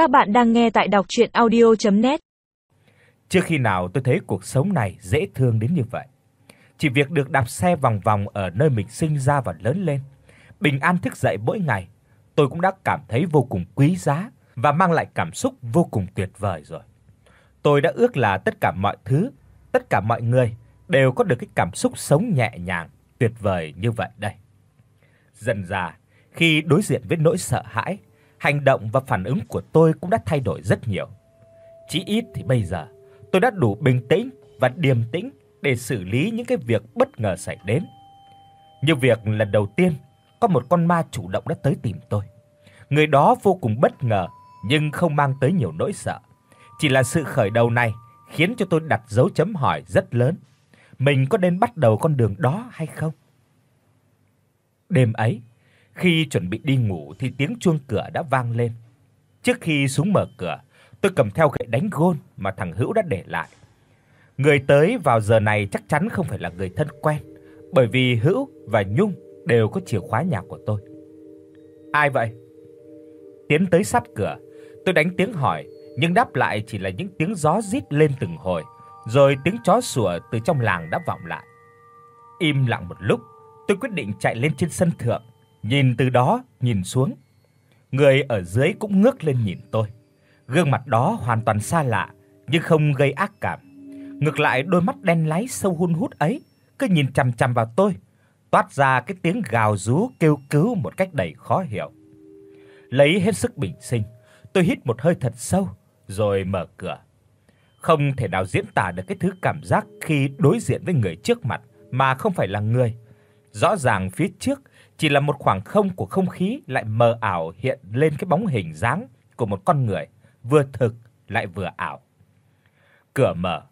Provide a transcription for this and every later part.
Các bạn đang nghe tại đọc audio net Trước khi nào tôi thấy cuộc sống này dễ thương đến như vậy. Chỉ việc được đạp xe vòng vòng ở nơi mình sinh ra và lớn lên, bình an thức dậy mỗi ngày, tôi cũng đã cảm thấy vô cùng quý giá và mang lại cảm xúc vô cùng tuyệt vời rồi. Tôi đã ước là tất cả mọi thứ, tất cả mọi người đều có được cái cảm xúc sống nhẹ nhàng, tuyệt vời như vậy đây. Dần dà, khi đối diện với nỗi sợ hãi, hành động và phản ứng của tôi cũng đã thay đổi rất nhiều. Chỉ ít thì bây giờ, tôi đã đủ bình tĩnh và điềm tĩnh để xử lý những cái việc bất ngờ xảy đến. Như việc lần đầu tiên, có một con ma chủ động đã tới tìm tôi. Người đó vô cùng bất ngờ nhưng không mang tới nhiều nỗi sợ. Chỉ là sự khởi đầu này khiến cho tôi đặt dấu chấm hỏi rất lớn. Mình có nên bắt đầu con đường đó hay không? Đêm ấy, khi chuẩn bị đi ngủ thì tiếng chuông cửa đã vang lên. Trước khi xuống mở cửa, tôi cầm theo gậy đánh gôn mà thằng Hữu đã để lại. Người tới vào giờ này chắc chắn không phải là người thân quen, bởi vì Hữu và Nhung đều có chìa khóa nhà của tôi. Ai vậy? Tiến tới sát cửa, tôi đánh tiếng hỏi, nhưng đáp lại chỉ là những tiếng gió rít lên từng hồi, rồi tiếng chó sủa từ trong làng đã vọng lại. Im lặng một lúc, tôi quyết định chạy lên trên sân thượng, nhìn từ đó nhìn xuống. Người ở dưới cũng ngước lên nhìn tôi. Gương mặt đó hoàn toàn xa lạ nhưng không gây ác cảm. Ngược lại đôi mắt đen láy sâu hun hút ấy cứ nhìn chằm chằm vào tôi, toát ra cái tiếng gào rú kêu cứu một cách đầy khó hiểu. Lấy hết sức bình sinh, tôi hít một hơi thật sâu rồi mở cửa. Không thể nào diễn tả được cái thứ cảm giác khi đối diện với người trước mặt mà không phải là người. Rõ ràng phía trước chỉ là một khoảng không của không khí lại mờ ảo hiện lên cái bóng hình dáng của một con người, vừa thực lại vừa ảo. Cửa mở,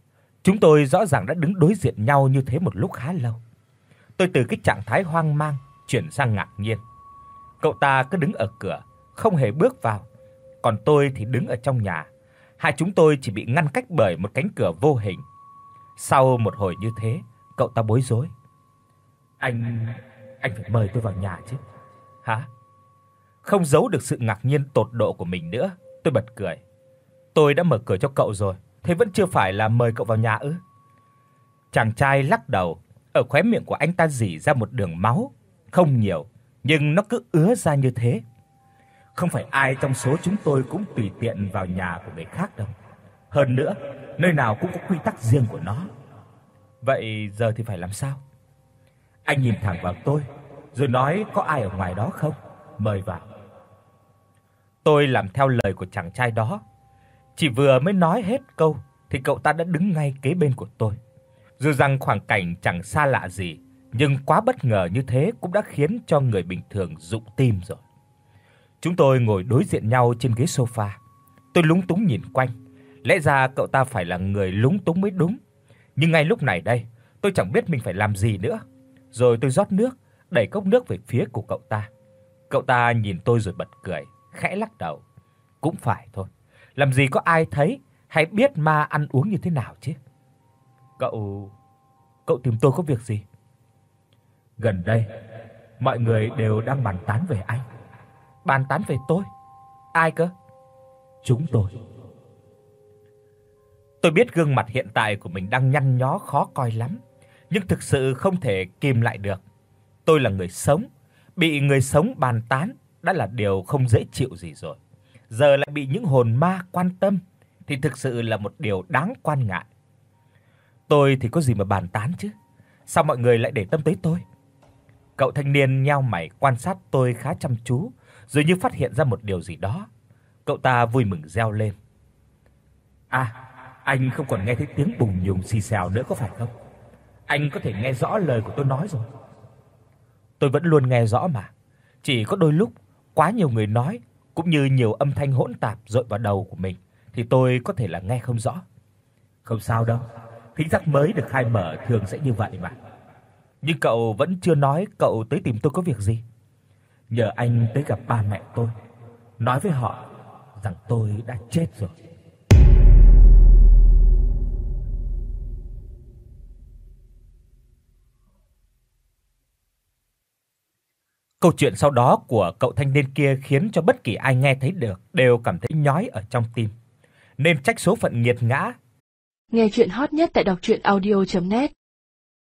chúng tôi rõ ràng đã đứng đối diện nhau như thế một lúc khá lâu. Tôi từ cái trạng thái hoang mang chuyển sang ngạc nhiên. Cậu ta cứ đứng ở cửa, không hề bước vào, còn tôi thì đứng ở trong nhà. Hai chúng tôi chỉ bị ngăn cách bởi một cánh cửa vô hình. Sau một hồi như thế, cậu ta bối rối. Anh anh phải mời tôi vào nhà chứ. Hả? Không giấu được sự ngạc nhiên tột độ của mình nữa, tôi bật cười. Tôi đã mở cửa cho cậu rồi, thế vẫn chưa phải là mời cậu vào nhà ư? Chàng trai lắc đầu, ở khóe miệng của anh ta rỉ ra một đường máu, không nhiều, nhưng nó cứ ứa ra như thế. Không phải ai trong số chúng tôi cũng tùy tiện vào nhà của người khác đâu. Hơn nữa, nơi nào cũng có quy tắc riêng của nó. Vậy giờ thì phải làm sao? Anh nhìn thẳng vào tôi, rồi nói có ai ở ngoài đó không? Mời vào. Tôi làm theo lời của chàng trai đó. Chỉ vừa mới nói hết câu thì cậu ta đã đứng ngay kế bên của tôi. Dù rằng khoảng cảnh chẳng xa lạ gì, nhưng quá bất ngờ như thế cũng đã khiến cho người bình thường rụng tim rồi. Chúng tôi ngồi đối diện nhau trên ghế sofa. Tôi lúng túng nhìn quanh, lẽ ra cậu ta phải là người lúng túng mới đúng. Nhưng ngay lúc này đây, tôi chẳng biết mình phải làm gì nữa. Rồi tôi rót nước, đẩy cốc nước về phía của cậu ta. Cậu ta nhìn tôi rồi bật cười, khẽ lắc đầu. Cũng phải thôi, làm gì có ai thấy hay biết ma ăn uống như thế nào chứ. Cậu cậu tìm tôi có việc gì? Gần đây, mọi người đều đang bàn tán về anh. Bàn tán về tôi? Ai cơ? Chúng tôi. Tôi biết gương mặt hiện tại của mình đang nhăn nhó khó coi lắm, nhưng thực sự không thể kìm lại được. Tôi là người sống, bị người sống bàn tán đã là điều không dễ chịu gì rồi. Giờ lại bị những hồn ma quan tâm thì thực sự là một điều đáng quan ngại. Tôi thì có gì mà bàn tán chứ? Sao mọi người lại để tâm tới tôi? Cậu thanh niên nheo mày quan sát tôi khá chăm chú, rồi như phát hiện ra một điều gì đó. Cậu ta vui mừng reo lên. "À, anh không còn nghe thấy tiếng bùng nhùng xì xào nữa có phải không? Anh có thể nghe rõ lời của tôi nói rồi." Tôi vẫn luôn nghe rõ mà, chỉ có đôi lúc quá nhiều người nói cũng như nhiều âm thanh hỗn tạp dội vào đầu của mình thì tôi có thể là nghe không rõ. Không sao đâu, thính giác mới được khai mở thường sẽ như vậy mà. Nhưng cậu vẫn chưa nói cậu tới tìm tôi có việc gì? Nhờ anh tới gặp ba mẹ tôi, nói với họ rằng tôi đã chết rồi. Câu chuyện sau đó của cậu thanh niên kia khiến cho bất kỳ ai nghe thấy được, đều cảm thấy nhói ở trong tim. Nên trách số phận nghiệt ngã. Nghe truyện hot nhất tại doctruyenaudio.net